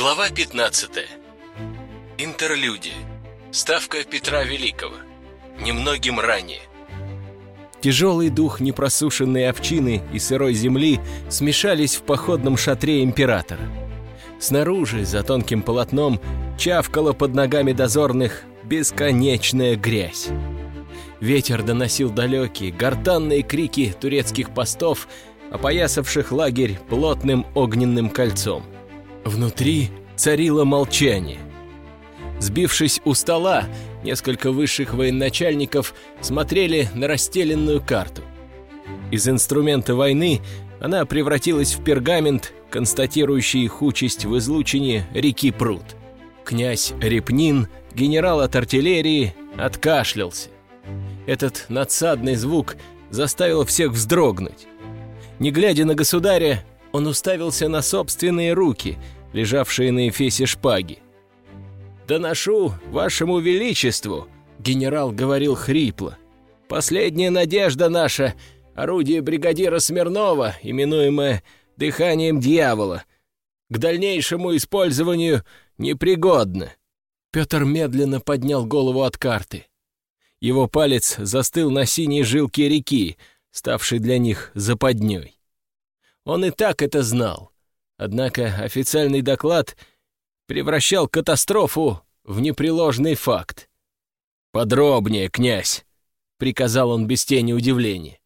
Глава 15. Интерлюдия. Ставка Петра Великого. Немногим ранее. Тяжелый дух непросушенной овчины и сырой земли смешались в походном шатре императора. Снаружи, за тонким полотном, чавкала под ногами дозорных бесконечная грязь. Ветер доносил далекие, гортанные крики турецких постов, опоясавших лагерь плотным огненным кольцом. Внутри царило молчание. Сбившись у стола, несколько высших военачальников смотрели на расстеленную карту. Из инструмента войны она превратилась в пергамент, констатирующий их участь в излучине реки Пруд. Князь Репнин, генерал от артиллерии, откашлялся. Этот надсадный звук заставил всех вздрогнуть. Не глядя на государя, он уставился на собственные руки, лежавшие на эфесе шпаги. «Доношу вашему величеству», — генерал говорил хрипло. «Последняя надежда наша — орудие бригадира Смирнова, именуемое «дыханием дьявола», к дальнейшему использованию непригодно». Петр медленно поднял голову от карты. Его палец застыл на синей жилке реки, ставшей для них западней. Он и так это знал. Однако официальный доклад превращал катастрофу в непреложный факт. «Подробнее, князь!» — приказал он без тени удивления.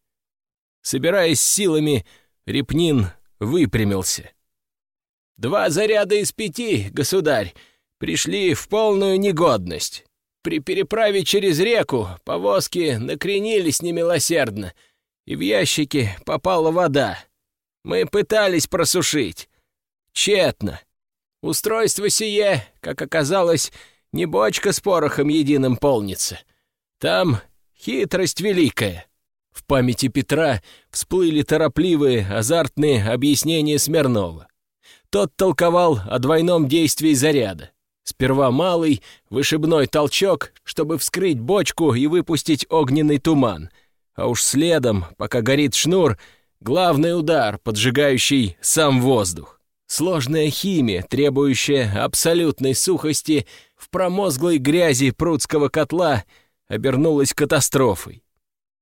Собираясь силами, Репнин выпрямился. «Два заряда из пяти, государь, пришли в полную негодность. При переправе через реку повозки накренились немилосердно, и в ящики попала вода. Мы пытались просушить. Тщетно. Устройство сие, как оказалось, не бочка с порохом единым полнится. Там хитрость великая. В памяти Петра всплыли торопливые, азартные объяснения Смирнова. Тот толковал о двойном действии заряда. Сперва малый, вышибной толчок, чтобы вскрыть бочку и выпустить огненный туман. А уж следом, пока горит шнур, Главный удар, поджигающий сам воздух. Сложная химия, требующая абсолютной сухости в промозглой грязи прудского котла, обернулась катастрофой.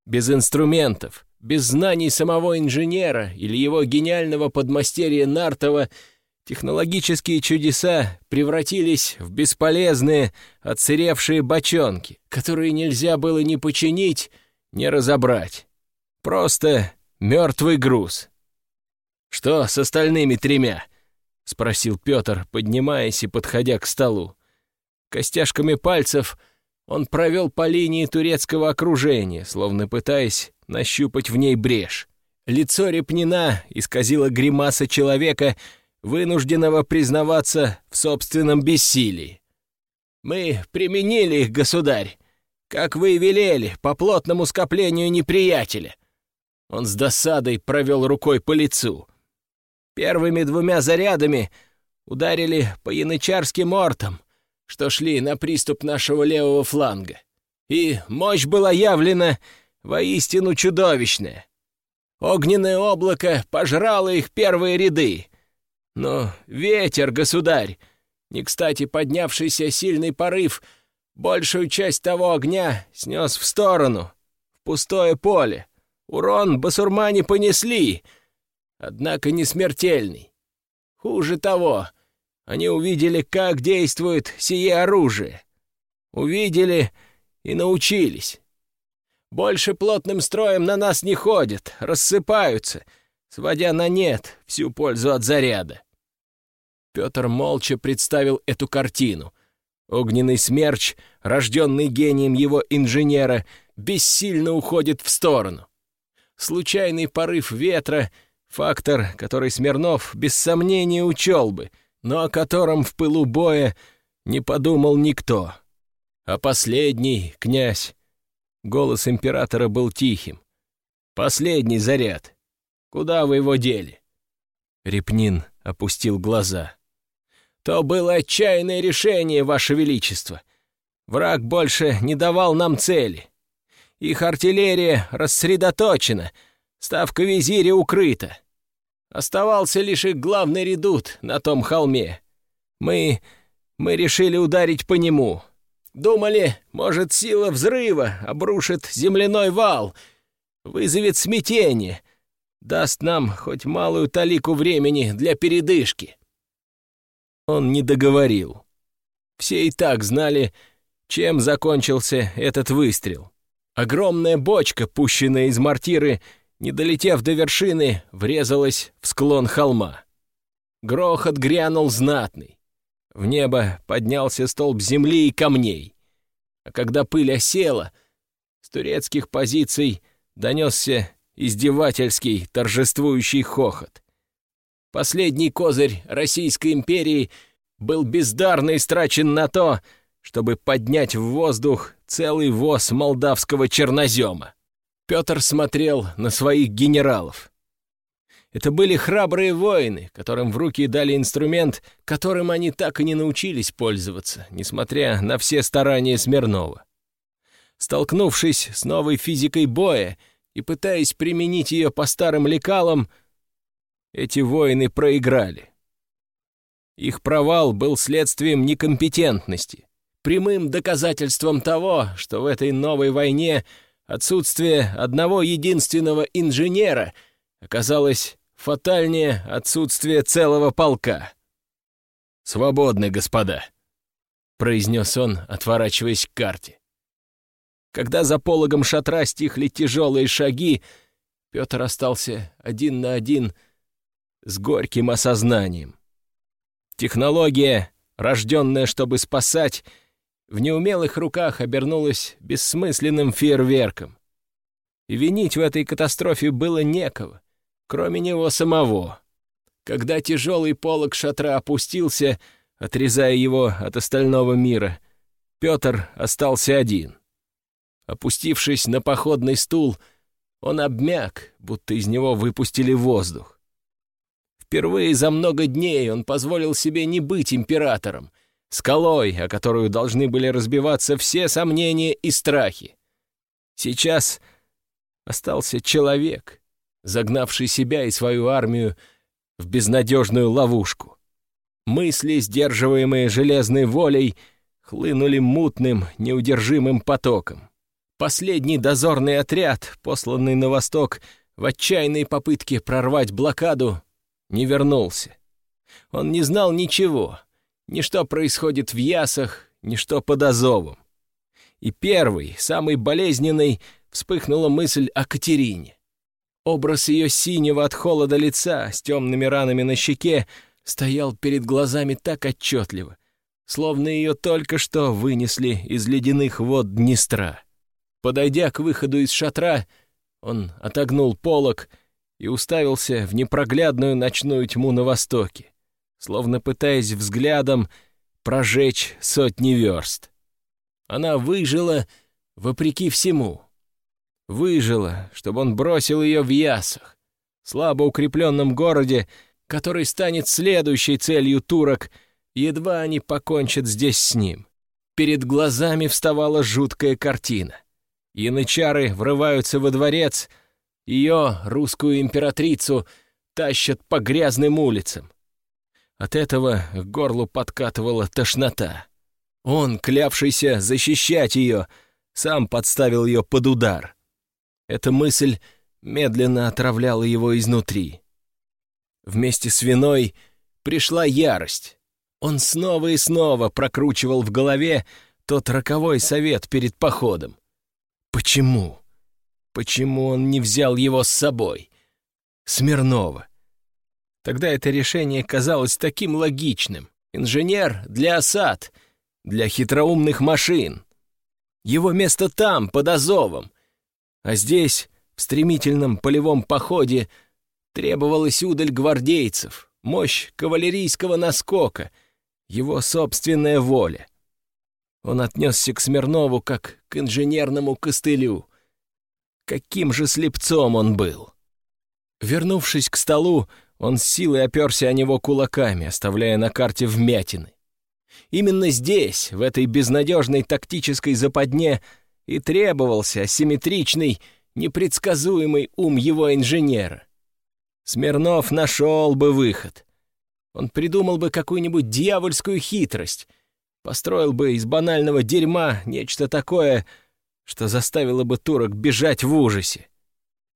Без инструментов, без знаний самого инженера или его гениального подмастерья Нартова технологические чудеса превратились в бесполезные, отсыревшие бочонки, которые нельзя было ни починить, ни разобрать. Просто Мертвый груз. «Что с остальными тремя?» — спросил Петр, поднимаясь и подходя к столу. Костяшками пальцев он провел по линии турецкого окружения, словно пытаясь нащупать в ней брешь. Лицо Репнина исказило гримаса человека, вынужденного признаваться в собственном бессилии. «Мы применили их, государь, как вы и велели, по плотному скоплению неприятеля. Он с досадой провел рукой по лицу. Первыми двумя зарядами ударили по янычарским ортам, что шли на приступ нашего левого фланга. И мощь была явлена воистину чудовищная. Огненное облако пожрало их первые ряды. Но ветер, государь, не кстати поднявшийся сильный порыв, большую часть того огня снес в сторону, в пустое поле. Урон басурмане понесли, однако не смертельный. Хуже того, они увидели, как действует сие оружие. Увидели и научились. Больше плотным строем на нас не ходят, рассыпаются, сводя на нет всю пользу от заряда. Петр молча представил эту картину. Огненный смерч, рожденный гением его инженера, бессильно уходит в сторону случайный порыв ветра, фактор, который Смирнов без сомнения учел бы, но о котором в пылу боя не подумал никто. А последний, князь, голос императора был тихим. Последний заряд. Куда вы его дели? Репнин опустил глаза. То было отчаянное решение, Ваше Величество. Враг больше не давал нам цели. Их артиллерия рассредоточена, ставка визиря укрыта. Оставался лишь их главный редут на том холме. Мы... мы решили ударить по нему. Думали, может, сила взрыва обрушит земляной вал, вызовет смятение, даст нам хоть малую талику времени для передышки. Он не договорил. Все и так знали, чем закончился этот выстрел. Огромная бочка, пущенная из мортиры, не долетев до вершины, врезалась в склон холма. Грохот грянул знатный. В небо поднялся столб земли и камней. А когда пыль осела, с турецких позиций донесся издевательский, торжествующий хохот. Последний козырь Российской империи был бездарно истрачен на то, чтобы поднять в воздух целый воз молдавского чернозема. Петр смотрел на своих генералов. Это были храбрые воины, которым в руки дали инструмент, которым они так и не научились пользоваться, несмотря на все старания Смирнова. Столкнувшись с новой физикой боя и пытаясь применить ее по старым лекалам, эти воины проиграли. Их провал был следствием некомпетентности, прямым доказательством того, что в этой новой войне отсутствие одного единственного инженера оказалось фатальнее отсутствия целого полка. «Свободны, господа», — произнес он, отворачиваясь к карте. Когда за пологом шатра стихли тяжелые шаги, Петр остался один на один с горьким осознанием. Технология, рожденная, чтобы спасать, в неумелых руках обернулась бессмысленным фейерверком. И винить в этой катастрофе было некого, кроме него самого. Когда тяжелый полог шатра опустился, отрезая его от остального мира, Петр остался один. Опустившись на походный стул, он обмяк, будто из него выпустили воздух. Впервые за много дней он позволил себе не быть императором, скалой, о которую должны были разбиваться все сомнения и страхи. Сейчас остался человек, загнавший себя и свою армию в безнадежную ловушку. Мысли, сдерживаемые железной волей, хлынули мутным, неудержимым потоком. Последний дозорный отряд, посланный на восток в отчаянной попытке прорвать блокаду, не вернулся. Он не знал ничего, ни что происходит в Ясах, ни что под Азовом. И первый, самый болезненный, вспыхнула мысль о Катерине. Образ ее синего от холода лица с темными ранами на щеке стоял перед глазами так отчетливо, словно ее только что вынесли из ледяных вод Днестра. Подойдя к выходу из шатра, он отогнул полог и уставился в непроглядную ночную тьму на востоке, словно пытаясь взглядом прожечь сотни верст. Она выжила вопреки всему. Выжила, чтобы он бросил ее в Ясах, слабо укрепленном городе, который станет следующей целью турок, едва они покончат здесь с ним. Перед глазами вставала жуткая картина. Янычары врываются во дворец — ее, русскую императрицу, тащат по грязным улицам. От этого к горлу подкатывала тошнота. Он, клявшийся защищать ее, сам подставил ее под удар. Эта мысль медленно отравляла его изнутри. Вместе с виной пришла ярость. Он снова и снова прокручивал в голове тот роковой совет перед походом. Почему? Почему он не взял его с собой? Смирнова. Тогда это решение казалось таким логичным. Инженер для осад, для хитроумных машин. Его место там, под Азовом. А здесь, в стремительном полевом походе, требовалась удаль гвардейцев, мощь кавалерийского наскока, его собственная воля. Он отнесся к Смирнову как к инженерному костылю — Каким же слепцом он был! Вернувшись к столу, он с силой оперся о него кулаками, оставляя на карте вмятины. Именно здесь, в этой безнадежной тактической западне, и требовался асимметричный, непредсказуемый ум его инженера. Смирнов нашел бы выход. Он придумал бы какую-нибудь дьявольскую хитрость, построил бы из банального дерьма нечто такое, что заставило бы турок бежать в ужасе.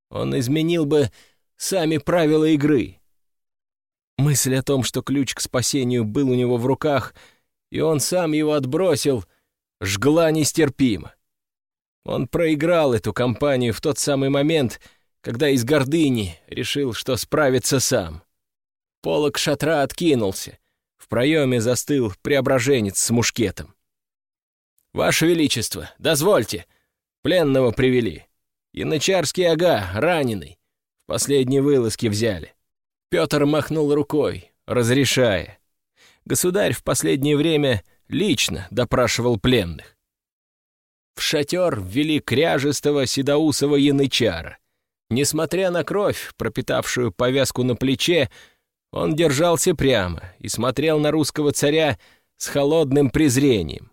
Он изменил бы сами правила игры. Мысль о том, что ключ к спасению был у него в руках, и он сам его отбросил, жгла нестерпимо. Он проиграл эту кампанию в тот самый момент, когда из гордыни решил, что справится сам. Полок шатра откинулся. В проеме застыл преображенец с мушкетом. «Ваше Величество, дозвольте!» Пленного привели. Янычарский ага, раненый. В последней вылазке взяли. Петр махнул рукой, разрешая. Государь в последнее время лично допрашивал пленных. В шатер ввели кряжестого седоусого янычара. Несмотря на кровь, пропитавшую повязку на плече, он держался прямо и смотрел на русского царя с холодным презрением.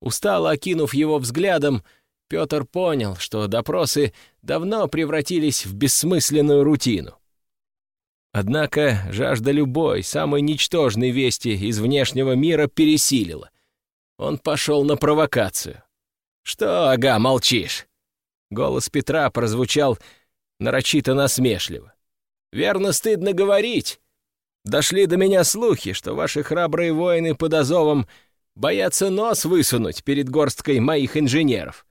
Устало окинув его взглядом, Петр понял, что допросы давно превратились в бессмысленную рутину. Однако жажда любой, самой ничтожной вести из внешнего мира пересилила. Он пошел на провокацию. «Что, ага, молчишь?» Голос Петра прозвучал нарочито насмешливо. «Верно, стыдно говорить. Дошли до меня слухи, что ваши храбрые воины под Азовом боятся нос высунуть перед горсткой моих инженеров.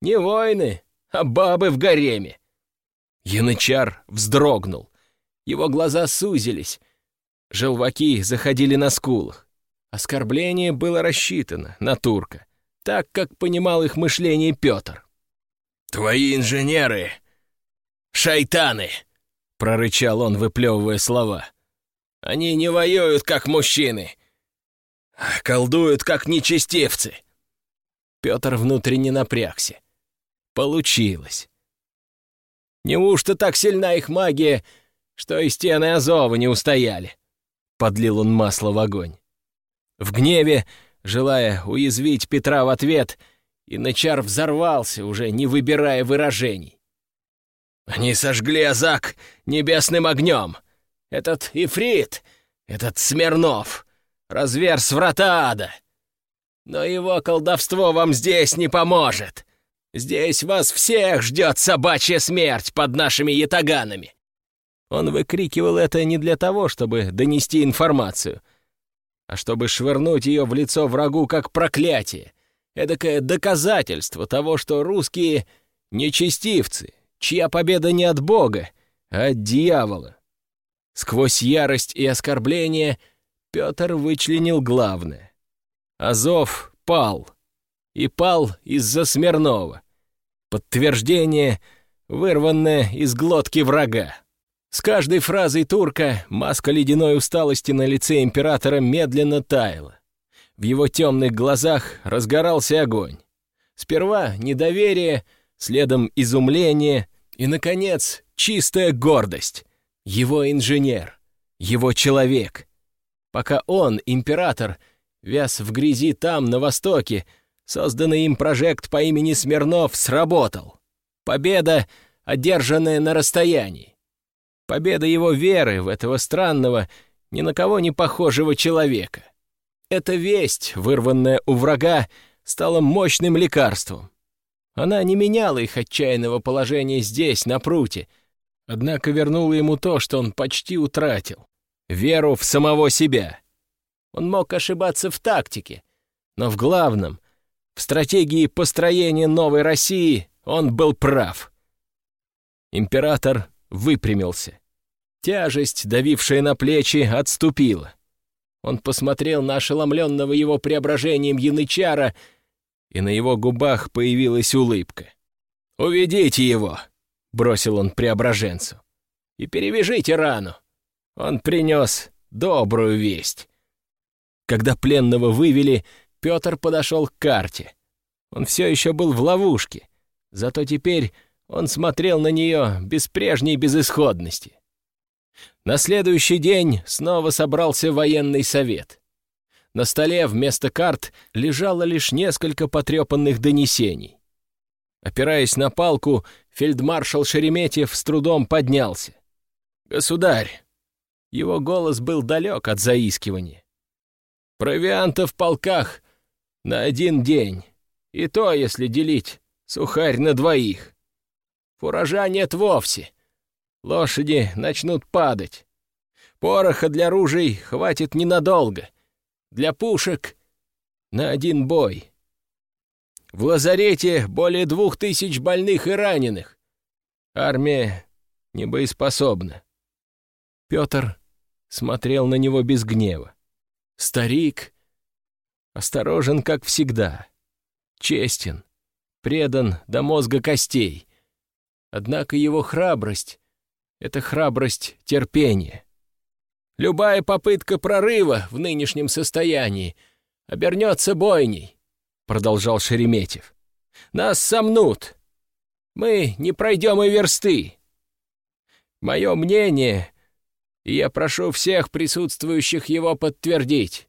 Не воины, а бабы в гареме. Янычар вздрогнул. Его глаза сузились. Желваки заходили на скулах. Оскорбление было рассчитано на турка, так как понимал их мышление Петр. «Твои инженеры — шайтаны!» — прорычал он, выплевывая слова. «Они не воюют, как мужчины, а колдуют, как нечестивцы!» Петр внутренне напрягся. Получилось. Неужто так сильна их магия, что и стены Азова не устояли? Подлил он масло в огонь. В гневе, желая уязвить Петра в ответ, Иначар взорвался, уже не выбирая выражений. Они сожгли Азак небесным огнем. Этот Ифрит, этот Смирнов, разверз врата ада. Но его колдовство вам здесь не поможет. Здесь вас всех ждет собачья смерть под нашими ятаганами!» Он выкрикивал это не для того, чтобы донести информацию, а чтобы швырнуть ее в лицо врагу как проклятие, эдакое доказательство того, что русские — нечестивцы, чья победа не от Бога, а от дьявола. Сквозь ярость и оскорбление Петр вычленил главное. Азов пал. И пал из-за Смирнова. Подтверждение, вырванное из глотки врага. С каждой фразой турка маска ледяной усталости на лице императора медленно таяла. В его темных глазах разгорался огонь. Сперва недоверие, следом изумление и, наконец, чистая гордость. Его инженер, его человек. Пока он, император, вяз в грязи там, на востоке, Созданный им прожект по имени Смирнов сработал. Победа, одержанная на расстоянии. Победа его веры в этого странного, ни на кого не похожего человека. Эта весть, вырванная у врага, стала мощным лекарством. Она не меняла их отчаянного положения здесь, на пруте, однако вернула ему то, что он почти утратил — веру в самого себя. Он мог ошибаться в тактике, но в главном в стратегии построения новой России он был прав. Император выпрямился. Тяжесть, давившая на плечи, отступила. Он посмотрел на ошеломленного его преображением янычара, и на его губах появилась улыбка. «Уведите его!» — бросил он преображенцу. «И перевяжите рану!» Он принес добрую весть. Когда пленного вывели, Петр подошел к карте. Он все еще был в ловушке, зато теперь он смотрел на нее без прежней безысходности. На следующий день снова собрался военный совет. На столе вместо карт лежало лишь несколько потрепанных донесений. Опираясь на палку, фельдмаршал Шереметьев с трудом поднялся. «Государь, Его голос был далек от заискивания. «Провианта в полках на один день, и то, если делить сухарь на двоих. Фуража нет вовсе. Лошади начнут падать. Пороха для ружей хватит ненадолго. Для пушек — на один бой. В лазарете более двух тысяч больных и раненых. Армия не боеспособна. Петр смотрел на него без гнева. Старик осторожен, как всегда, честен, предан до мозга костей. Однако его храбрость — это храбрость терпения. Любая попытка прорыва в нынешнем состоянии обернется бойней, — продолжал Шереметьев. Нас сомнут. Мы не пройдем и версты. Мое мнение, и я прошу всех присутствующих его подтвердить.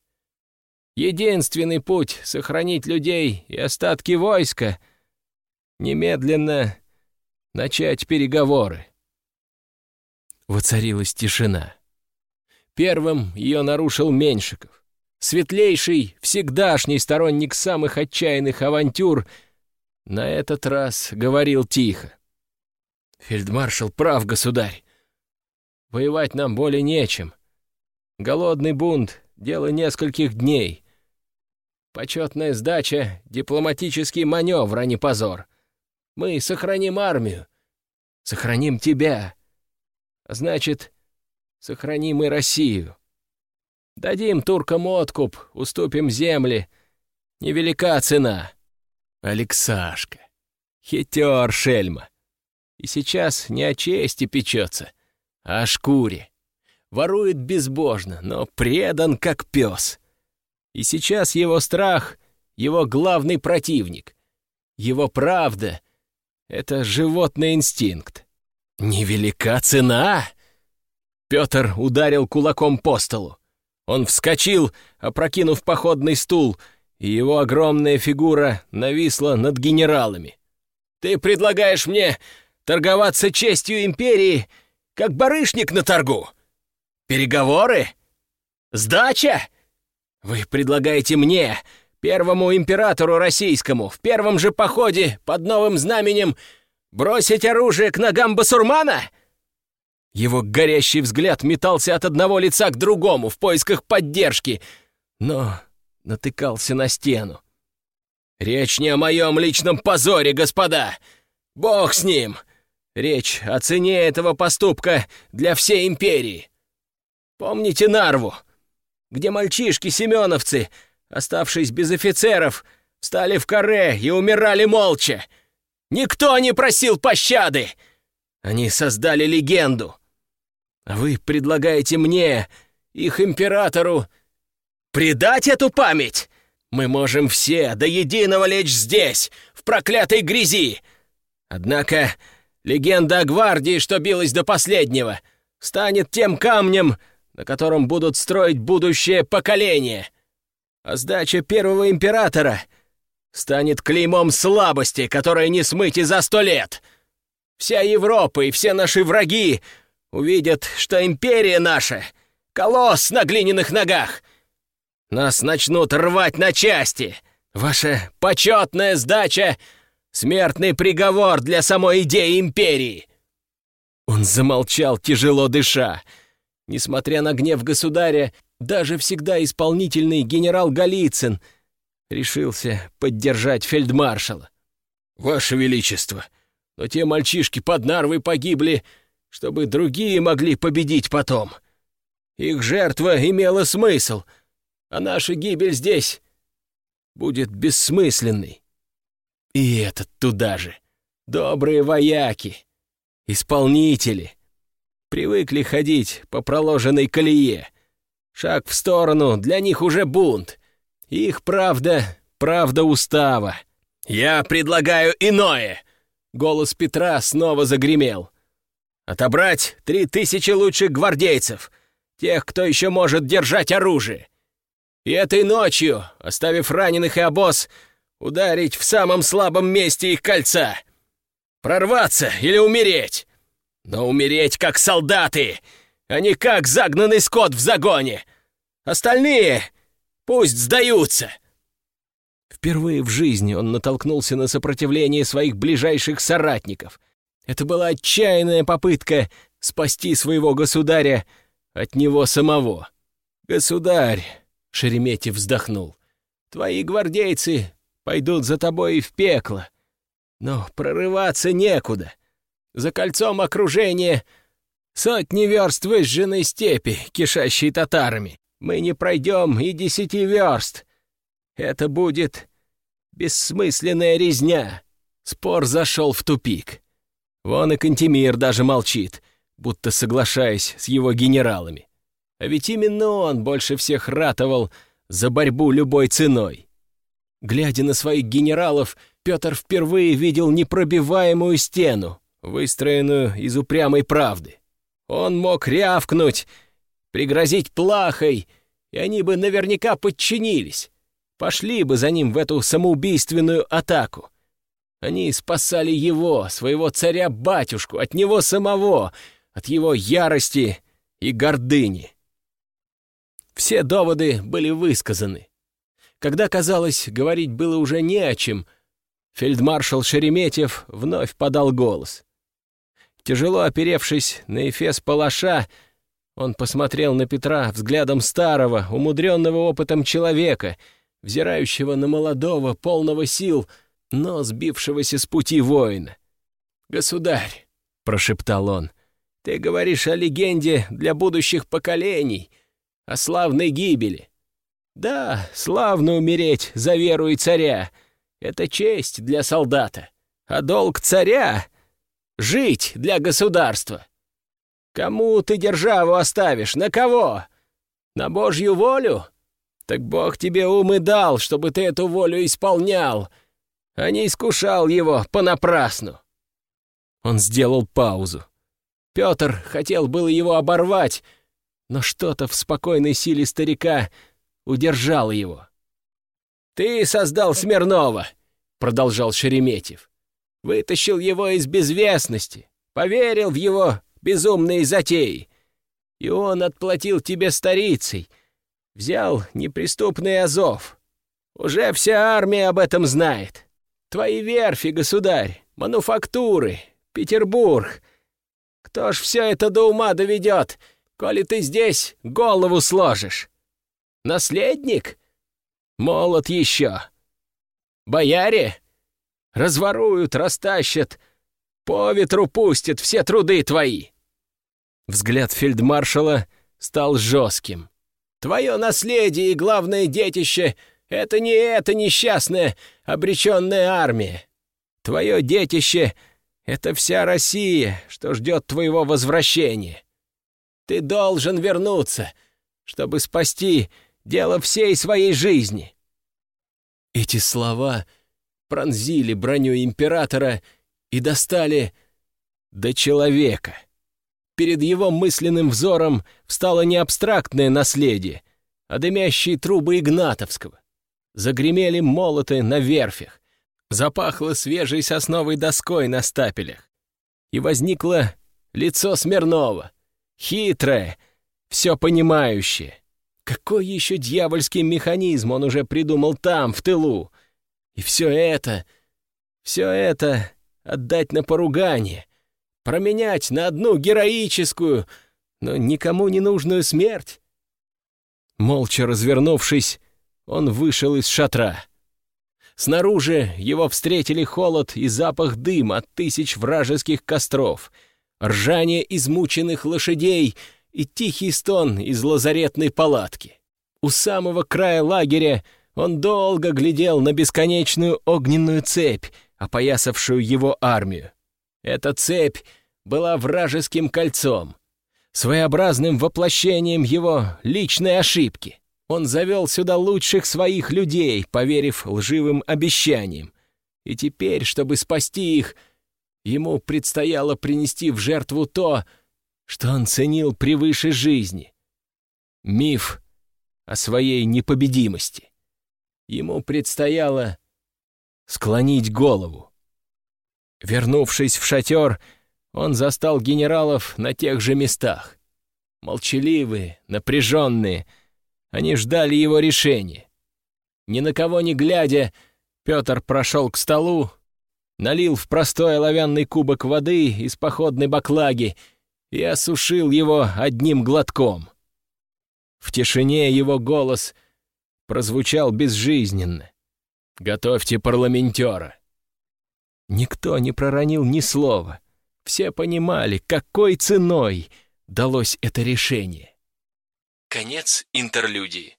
Единственный путь — сохранить людей и остатки войска — немедленно начать переговоры. Воцарилась тишина. Первым ее нарушил Меньшиков. Светлейший, всегдашний сторонник самых отчаянных авантюр, на этот раз говорил тихо. «Фельдмаршал прав, государь. Воевать нам более нечем. Голодный бунт — дело нескольких дней. Почетная сдача — дипломатический маневр, а не позор. Мы сохраним армию, сохраним тебя. значит, Сохраним и Россию. Дадим туркам откуп, уступим земли. Невелика цена. Алексашка. Хитер шельма. И сейчас не о чести печется, а о шкуре. Ворует безбожно, но предан как пес. И сейчас его страх — его главный противник. Его правда — это животный инстинкт. Невелика цена? Петр ударил кулаком по столу. Он вскочил, опрокинув походный стул, и его огромная фигура нависла над генералами. «Ты предлагаешь мне торговаться честью империи, как барышник на торгу? Переговоры? Сдача? Вы предлагаете мне, первому императору российскому, в первом же походе под новым знаменем бросить оружие к ногам басурмана?» Его горящий взгляд метался от одного лица к другому в поисках поддержки, но натыкался на стену. «Речь не о моем личном позоре, господа! Бог с ним! Речь о цене этого поступка для всей империи! Помните Нарву, где мальчишки-семеновцы, оставшись без офицеров, встали в каре и умирали молча? Никто не просил пощады! Они создали легенду!» А вы предлагаете мне, их императору, предать эту память? Мы можем все до единого лечь здесь, в проклятой грязи. Однако легенда о гвардии, что билась до последнего, станет тем камнем, на котором будут строить будущее поколение. А сдача первого императора станет клеймом слабости, которое не смыть и за сто лет. Вся Европа и все наши враги Увидят, что империя наша — колосс на глиняных ногах. Нас начнут рвать на части. Ваша почетная сдача — смертный приговор для самой идеи империи». Он замолчал, тяжело дыша. Несмотря на гнев государя, даже всегда исполнительный генерал Голицын решился поддержать фельдмаршала. «Ваше Величество, но те мальчишки под Нарвой погибли чтобы другие могли победить потом. Их жертва имела смысл, а наша гибель здесь будет бессмысленной. И этот туда же. Добрые вояки, исполнители. Привыкли ходить по проложенной колее. Шаг в сторону, для них уже бунт. Их правда, правда устава. «Я предлагаю иное!» Голос Петра снова загремел. Отобрать три тысячи лучших гвардейцев, тех, кто еще может держать оружие. И этой ночью, оставив раненых и обоз, ударить в самом слабом месте их кольца. Прорваться или умереть. Но умереть как солдаты, а не как загнанный скот в загоне! Остальные пусть сдаются!» Впервые в жизни он натолкнулся на сопротивление своих ближайших соратников. Это была отчаянная попытка спасти своего государя от него самого. «Государь!» — Шереметьев вздохнул. «Твои гвардейцы пойдут за тобой в пекло. Но прорываться некуда. За кольцом окружения сотни верст выжженной степи, кишащей татарами. Мы не пройдем и десяти верст. Это будет бессмысленная резня. Спор зашел в тупик. Вон и Кантемир даже молчит, будто соглашаясь с его генералами. А ведь именно он больше всех ратовал за борьбу любой ценой. Глядя на своих генералов, Петр впервые видел непробиваемую стену, выстроенную из упрямой правды. Он мог рявкнуть, пригрозить плахой, и они бы наверняка подчинились, пошли бы за ним в эту самоубийственную атаку. Они спасали его, своего царя-батюшку, от него самого, от его ярости и гордыни. Все доводы были высказаны. Когда, казалось, говорить было уже не о чем — Фельдмаршал Шереметьев вновь подал голос. Тяжело оперевшись на эфес палаша, он посмотрел на Петра взглядом старого, умудренного опытом человека, взирающего на молодого, полного сил, но сбившегося с пути воина. «Государь», — прошептал он, — «ты говоришь о легенде для будущих поколений, о славной гибели. Да, славно умереть за веру и царя, — это честь для солдата, а долг царя — жить для государства. Кому ты державу оставишь? На кого? На Божью волю? Так Бог тебе ум и дал, чтобы ты эту волю исполнял, а не искушал его понапрасну. Он сделал паузу. Петр хотел было его оборвать, но что-то в спокойной силе старика удержало его. «Ты создал Смирнова», — продолжал Шереметьев. «Вытащил его из безвестности, поверил в его безумные затеи. И он отплатил тебе старицей, взял неприступный Азов. Уже вся армия об этом знает. Твои верфи, государь, мануфактуры, Петербург. Кто ж все это до ума доведет, коли ты здесь голову сложишь? Наследник?» Молод еще. Бояре разворуют, растащат, по ветру пустят все труды твои. Взгляд фельдмаршала стал жестким. Твое наследие и главное детище — это не эта несчастная, обреченная армия. Твое детище — это вся Россия, что ждет твоего возвращения. Ты должен вернуться, чтобы спасти Дело всей своей жизни!» Эти слова пронзили броню императора и достали до человека. Перед его мысленным взором встало не абстрактное наследие, а дымящие трубы Игнатовского. Загремели молоты на верфях, запахло свежей сосновой доской на стапелях. И возникло лицо Смирнова, хитрое, все понимающее. Какой еще дьявольский механизм он уже придумал там, в тылу? И все это, все это отдать на поругание, променять на одну героическую, но никому не нужную смерть? Молча развернувшись, он вышел из шатра. Снаружи его встретили холод и запах дыма от тысяч вражеских костров, ржание измученных лошадей — и тихий стон из лазаретной палатки. У самого края лагеря он долго глядел на бесконечную огненную цепь, опоясавшую его армию. Эта цепь была вражеским кольцом, своеобразным воплощением его личной ошибки. Он завел сюда лучших своих людей, поверив лживым обещаниям. И теперь, чтобы спасти их, ему предстояло принести в жертву то, что он ценил превыше жизни. Миф о своей непобедимости. Ему предстояло склонить голову. Вернувшись в шатер, он застал генералов на тех же местах. Молчаливые, напряженные, они ждали его решения. Ни на кого не глядя, Петр прошел к столу, налил в простой оловянный кубок воды из походной баклаги и осушил его одним глотком. В тишине его голос прозвучал безжизненно. «Готовьте парламентера». Никто не проронил ни слова. Все понимали, какой ценой далось это решение. Конец интерлюдии.